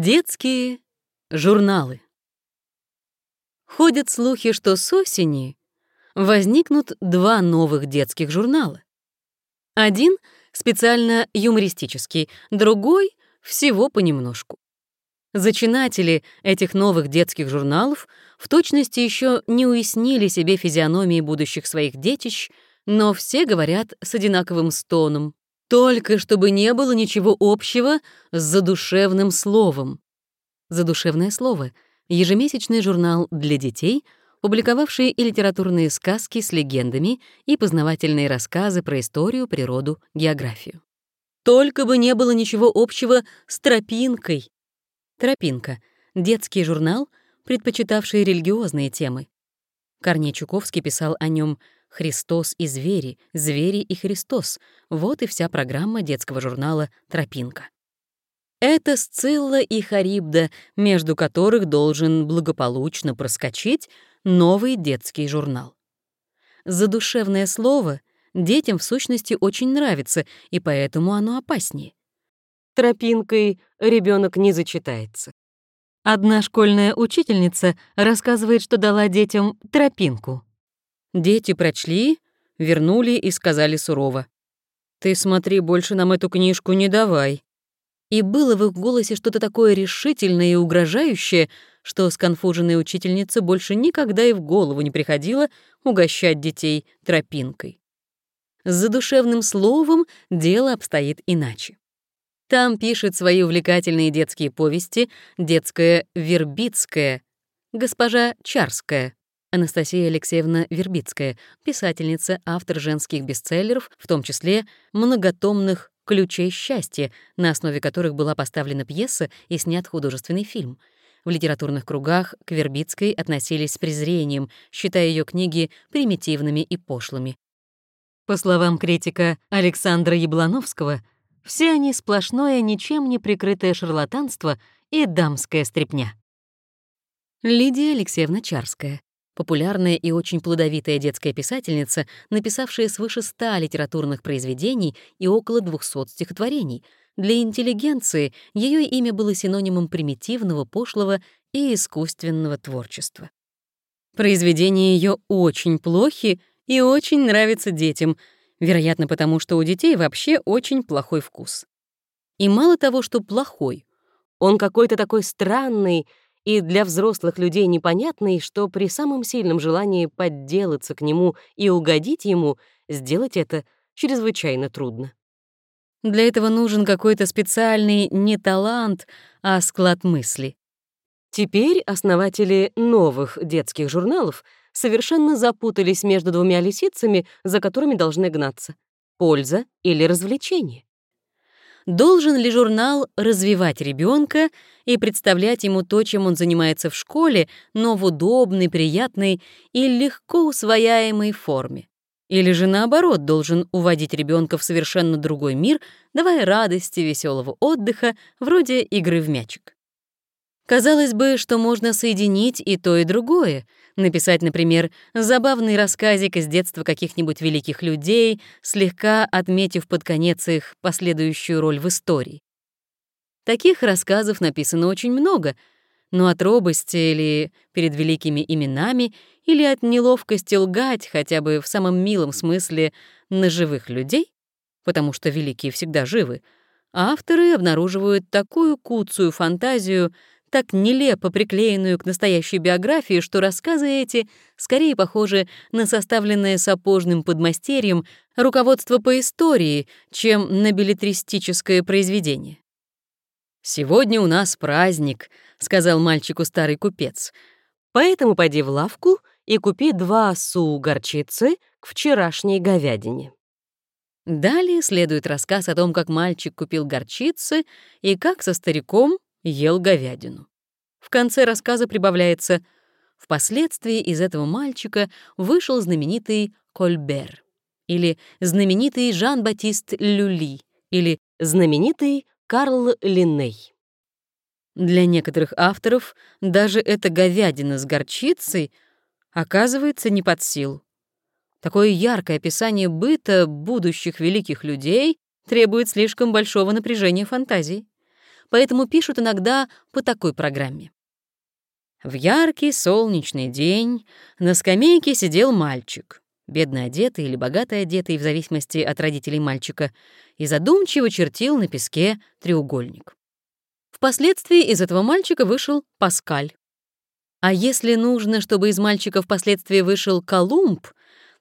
Детские журналы. Ходят слухи, что с осени возникнут два новых детских журнала. Один специально юмористический, другой — всего понемножку. Зачинатели этих новых детских журналов в точности еще не уяснили себе физиономии будущих своих детищ, но все говорят с одинаковым стоном. Только чтобы не было ничего общего с задушевным словом. Задушевное слово — ежемесячный журнал для детей, публиковавший и литературные сказки с легендами, и познавательные рассказы про историю, природу, географию. Только бы не было ничего общего с тропинкой. Тропинка — детский журнал, предпочитавший религиозные темы. Корней Чуковский писал о нем Христос и звери, звери и Христос. Вот и вся программа детского журнала «Тропинка». Это Сцилла и Харибда, между которых должен благополучно проскочить новый детский журнал. Задушевное слово детям в сущности очень нравится, и поэтому оно опаснее. Тропинкой ребенок не зачитается. Одна школьная учительница рассказывает, что дала детям тропинку. Дети прочли, вернули и сказали сурово. «Ты смотри, больше нам эту книжку не давай». И было в их голосе что-то такое решительное и угрожающее, что сконфуженной учительнице больше никогда и в голову не приходило угощать детей тропинкой. С задушевным словом дело обстоит иначе. Там пишет свои увлекательные детские повести детская Вербицкая, госпожа Чарская, Анастасия Алексеевна Вербицкая, писательница, автор женских бестселлеров, в том числе многотомных «Ключей счастья», на основе которых была поставлена пьеса и снят художественный фильм. В литературных кругах к Вербицкой относились с презрением, считая ее книги примитивными и пошлыми. По словам критика Александра Яблановского, все они сплошное, ничем не прикрытое шарлатанство и дамская стряпня. Лидия Алексеевна Чарская, популярная и очень плодовитая детская писательница, написавшая свыше ста литературных произведений и около 200 стихотворений. Для интеллигенции ее имя было синонимом примитивного, пошлого и искусственного творчества. Произведения ее очень плохи и очень нравятся детям, вероятно, потому что у детей вообще очень плохой вкус. И мало того, что плохой, он какой-то такой странный, и для взрослых людей непонятный, что при самом сильном желании подделаться к нему и угодить ему, сделать это чрезвычайно трудно. Для этого нужен какой-то специальный не талант, а склад мысли. Теперь основатели новых детских журналов совершенно запутались между двумя лисицами, за которыми должны гнаться — польза или развлечение. Должен ли журнал развивать ребенка и представлять ему то, чем он занимается в школе, но в удобной, приятной и легко усвояемой форме? Или же наоборот должен уводить ребенка в совершенно другой мир, давая радости веселого отдыха, вроде игры в мячик? Казалось бы, что можно соединить и то, и другое, написать, например, забавный рассказик из детства каких-нибудь великих людей, слегка отметив под конец их последующую роль в истории. Таких рассказов написано очень много, но от робости или перед великими именами, или от неловкости лгать хотя бы в самом милом смысле на живых людей, потому что великие всегда живы, авторы обнаруживают такую куцую фантазию, так нелепо приклеенную к настоящей биографии, что рассказы эти скорее похожи на составленное сапожным подмастерьем руководство по истории, чем на билетристическое произведение. «Сегодня у нас праздник», — сказал мальчику старый купец. «Поэтому пойди в лавку и купи два су горчицы к вчерашней говядине». Далее следует рассказ о том, как мальчик купил горчицы и как со стариком ел говядину. В конце рассказа прибавляется «Впоследствии из этого мальчика вышел знаменитый Кольбер» или знаменитый Жан-Батист Люли или знаменитый Карл Линней. Для некоторых авторов даже эта говядина с горчицей оказывается не под силу. Такое яркое описание быта будущих великих людей требует слишком большого напряжения фантазии. Поэтому пишут иногда по такой программе. В яркий солнечный день на скамейке сидел мальчик, бедно одетый или богато одетый, в зависимости от родителей мальчика, и задумчиво чертил на песке треугольник. Впоследствии из этого мальчика вышел Паскаль. А если нужно, чтобы из мальчика впоследствии вышел Колумб,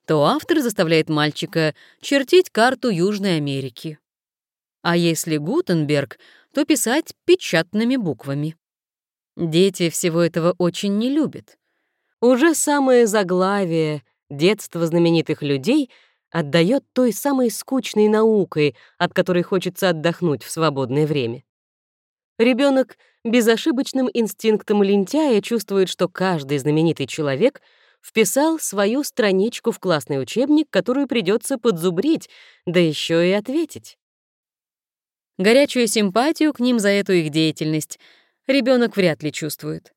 то автор заставляет мальчика чертить карту Южной Америки. А если Гутенберг, то писать печатными буквами. Дети всего этого очень не любят. Уже самое заглавие детства знаменитых людей отдает той самой скучной наукой, от которой хочется отдохнуть в свободное время. Ребенок безошибочным инстинктом лентяя чувствует, что каждый знаменитый человек вписал свою страничку в классный учебник, которую придется подзубрить, да еще и ответить. Горячую симпатию к ним за эту их деятельность ребенок вряд ли чувствует.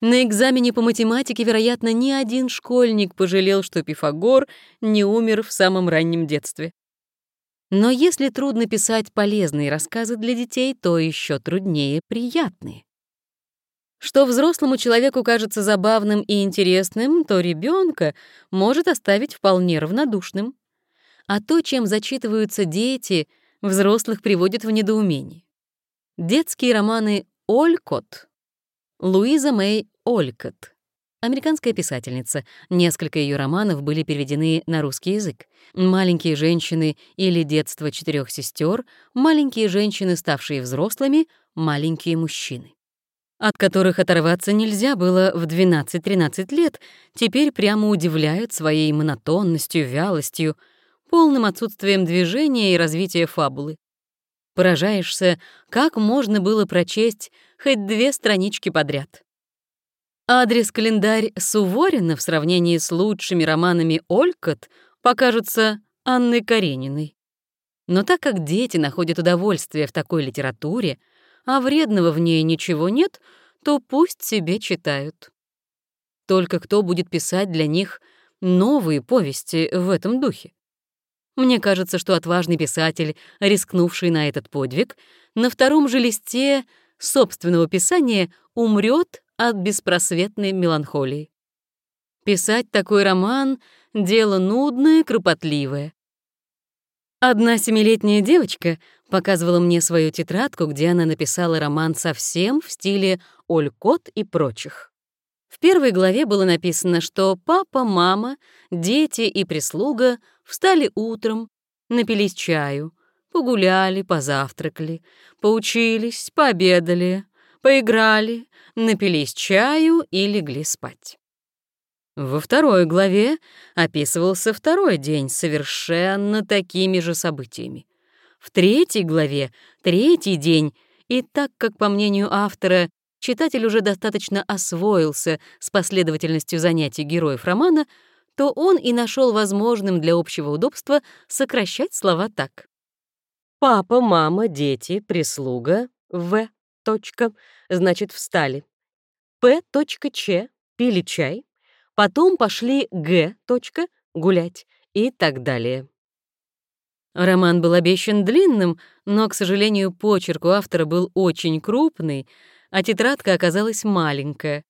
На экзамене по математике, вероятно, ни один школьник пожалел, что Пифагор не умер в самом раннем детстве. Но если трудно писать полезные рассказы для детей, то еще труднее приятные. Что взрослому человеку кажется забавным и интересным, то ребенка может оставить вполне равнодушным. А то, чем зачитываются дети, взрослых приводит в недоумение. Детские романы Олькот. Луиза Мэй Олькот. Американская писательница. Несколько ее романов были переведены на русский язык. «Маленькие женщины» или «Детство четырех сестер», «Маленькие женщины, ставшие взрослыми», «Маленькие мужчины» от которых оторваться нельзя было в 12-13 лет, теперь прямо удивляют своей монотонностью, вялостью, полным отсутствием движения и развития фабулы. Поражаешься, как можно было прочесть хоть две странички подряд. Адрес-календарь Суворина в сравнении с лучшими романами Олькот покажется Анной Карениной. Но так как дети находят удовольствие в такой литературе, а вредного в ней ничего нет, то пусть себе читают. Только кто будет писать для них новые повести в этом духе? Мне кажется, что отважный писатель, рискнувший на этот подвиг, на втором же листе собственного писания умрет от беспросветной меланхолии. Писать такой роман — дело нудное, кропотливое. Одна семилетняя девочка показывала мне свою тетрадку, где она написала роман совсем в стиле «Олькот» и прочих. В первой главе было написано, что папа, мама, дети и прислуга встали утром, напились чаю, погуляли, позавтракали, поучились, пообедали, поиграли, напились чаю и легли спать. Во второй главе описывался второй день совершенно такими же событиями. В третьей главе — третий день, и так как, по мнению автора, читатель уже достаточно освоился с последовательностью занятий героев романа, то он и нашел возможным для общего удобства сокращать слова так. Папа, мама, дети, прислуга, В. Точка, значит, встали. П. Ч. Пили чай, Потом пошли Г. гулять и так далее. Роман был обещан длинным, но, к сожалению, почерк у автора был очень крупный, а тетрадка оказалась маленькая.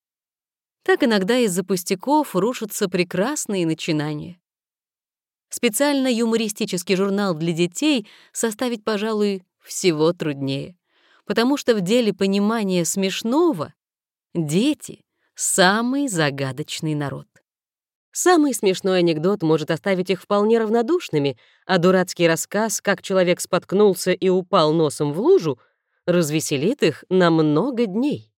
Так иногда из-за пустяков рушатся прекрасные начинания. Специально юмористический журнал для детей составить, пожалуй, всего труднее, потому что в деле понимания смешного дети самый загадочный народ. Самый смешной анекдот может оставить их вполне равнодушными, а дурацкий рассказ, как человек споткнулся и упал носом в лужу, развеселит их на много дней.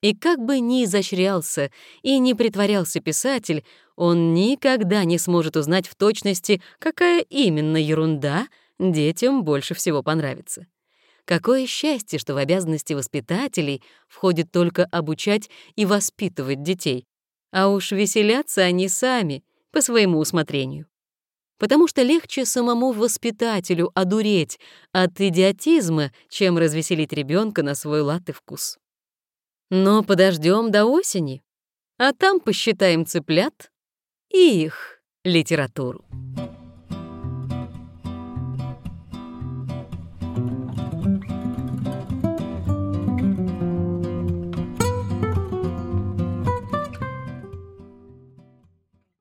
И как бы ни изощрялся и не притворялся писатель, он никогда не сможет узнать в точности, какая именно ерунда детям больше всего понравится. Какое счастье, что в обязанности воспитателей входит только обучать и воспитывать детей, а уж веселятся они сами, по своему усмотрению. Потому что легче самому воспитателю одуреть от идиотизма, чем развеселить ребенка на свой лад и вкус. Но подождем до осени, а там посчитаем цыплят и их литературу.